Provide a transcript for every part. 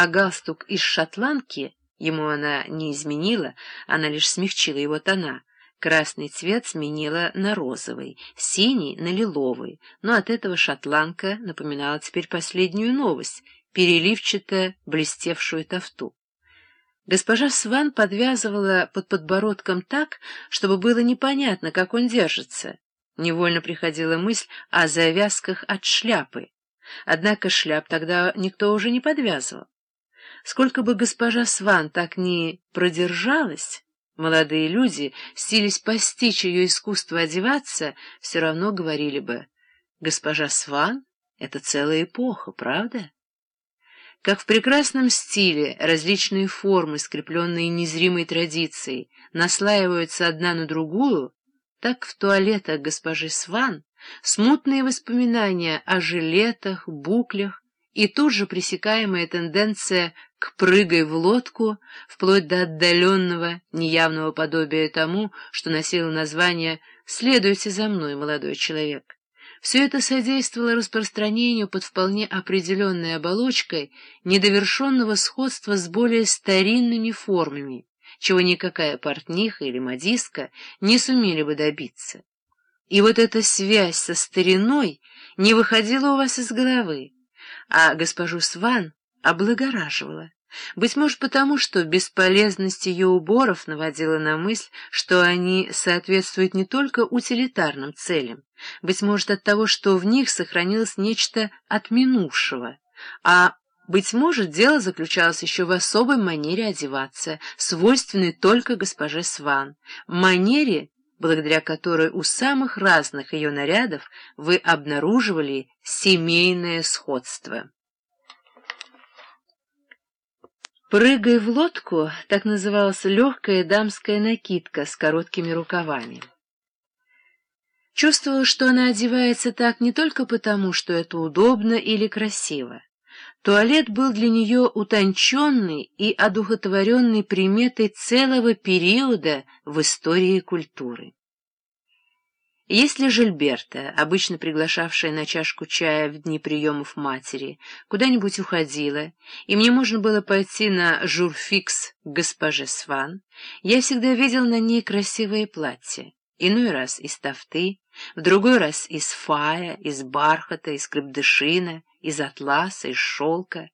а галстук из шотландки ему она не изменила, она лишь смягчила его тона. Красный цвет сменила на розовый, синий — на лиловый, но от этого шотландка напоминала теперь последнюю новость — переливчато блестевшую тафту. Госпожа Сван подвязывала под подбородком так, чтобы было непонятно, как он держится. Невольно приходила мысль о завязках от шляпы. Однако шляп тогда никто уже не подвязывал. Сколько бы госпожа Сван так ни продержалась, Молодые люди, стились постичь ее искусство одеваться, все равно говорили бы, «Госпожа Сван — это целая эпоха, правда?» Как в прекрасном стиле различные формы, скрепленные незримой традицией, наслаиваются одна на другую, так в туалетах госпожи Сван смутные воспоминания о жилетах, буклях и тут же пресекаемая тенденция к прыгай в лодку, вплоть до отдаленного, неявного подобия тому, что носило название «Следуйте за мной, молодой человек». Все это содействовало распространению под вполне определенной оболочкой недовершенного сходства с более старинными формами, чего никакая портниха или модистка не сумели бы добиться. И вот эта связь со стариной не выходила у вас из головы, а госпожу Сван облагораживала. Быть может, потому что бесполезность ее уборов наводила на мысль, что они соответствуют не только утилитарным целям, быть может, от того, что в них сохранилось нечто от минувшего, а, быть может, дело заключалось еще в особой манере одеваться, свойственной только госпоже Сван, манере, благодаря которой у самых разных ее нарядов вы обнаруживали семейное сходство. «Прыгай в лодку» — так называлась легкая дамская накидка с короткими рукавами. Чувствовала, что она одевается так не только потому, что это удобно или красиво. Туалет был для нее утонченной и одухотворенной приметой целого периода в истории культуры. Если Жильберта, обычно приглашавшая на чашку чая в дни приемов матери, куда-нибудь уходила, и мне можно было пойти на журфикс к госпоже Сван, я всегда видел на ней красивое платье, иной раз из тафты, в другой раз из фая, из бархата, из крепдышина, из атласа, из шелка.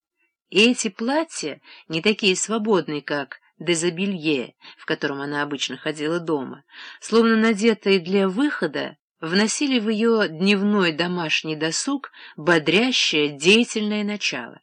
И эти платья, не такие свободные, как дезобелье, в котором она обычно ходила дома, словно надетые для выхода, вносили в ее дневной домашний досуг бодрящее, деятельное начало.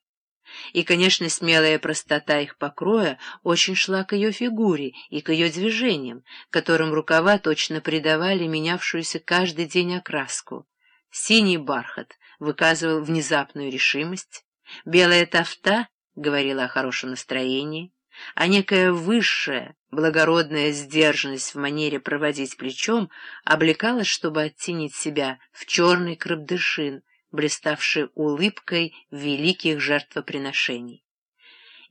И, конечно, смелая простота их покроя очень шла к ее фигуре и к ее движениям, которым рукава точно придавали менявшуюся каждый день окраску. Синий бархат выказывал внезапную решимость, белая тафта говорила о хорошем настроении, а некая высшая, благородная сдержанность в манере проводить плечом облекалась, чтобы оттенить себя в черный крабдышин, блиставший улыбкой великих жертвоприношений.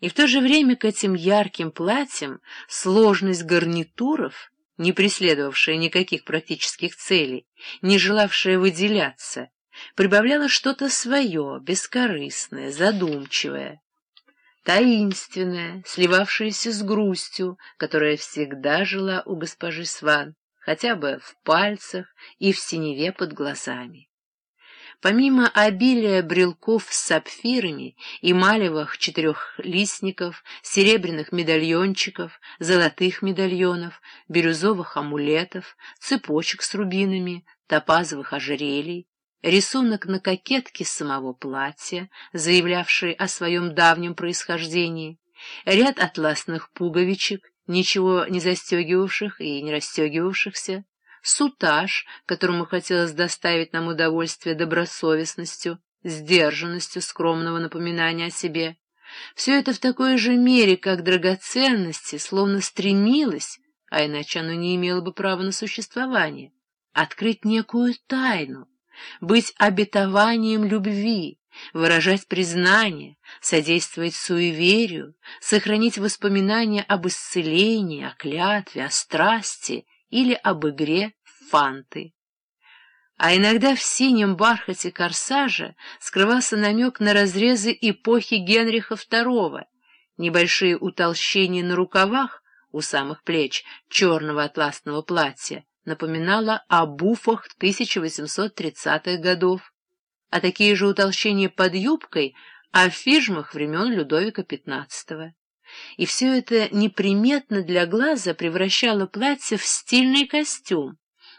И в то же время к этим ярким платьям сложность гарнитуров, не преследовавшая никаких практических целей, не желавшая выделяться, прибавляла что-то свое, бескорыстное, задумчивое таинственная, сливавшаяся с грустью, которая всегда жила у госпожи Сван, хотя бы в пальцах и в синеве под глазами. Помимо обилия брелков с сапфирами, эмалевых четырехлистников, серебряных медальончиков, золотых медальонов, бирюзовых амулетов, цепочек с рубинами, топазовых ожерелий, рисунок на кокетке самого платья, заявлявший о своем давнем происхождении, ряд атласных пуговичек, ничего не застегивавших и не расстегивавшихся, сутаж, которому хотелось доставить нам удовольствие добросовестностью, сдержанностью скромного напоминания о себе. Все это в такой же мере, как драгоценности, словно стремилось, а иначе оно не имело бы права на существование, открыть некую тайну, быть обетованием любви, выражать признание, содействовать суеверию, сохранить воспоминания об исцелении, о клятве, о страсти или об игре фанты. а иногда в синем бархате корсажа скрывался намек на разрезы эпохи Генриха II, небольшие утолщения на рукавах у самых плеч черного атласного платья напоминало о буфах 1830-х годов, а такие же утолщения под юбкой о фижмах времен Людовика XV. И все это неприметно для глаза превращало платье в стильный костюм,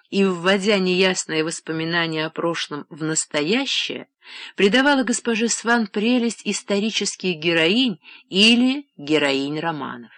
и, вводя неясные воспоминания о прошлом в настоящее, придавала госпоже Сван прелесть исторических героинь или героинь романов.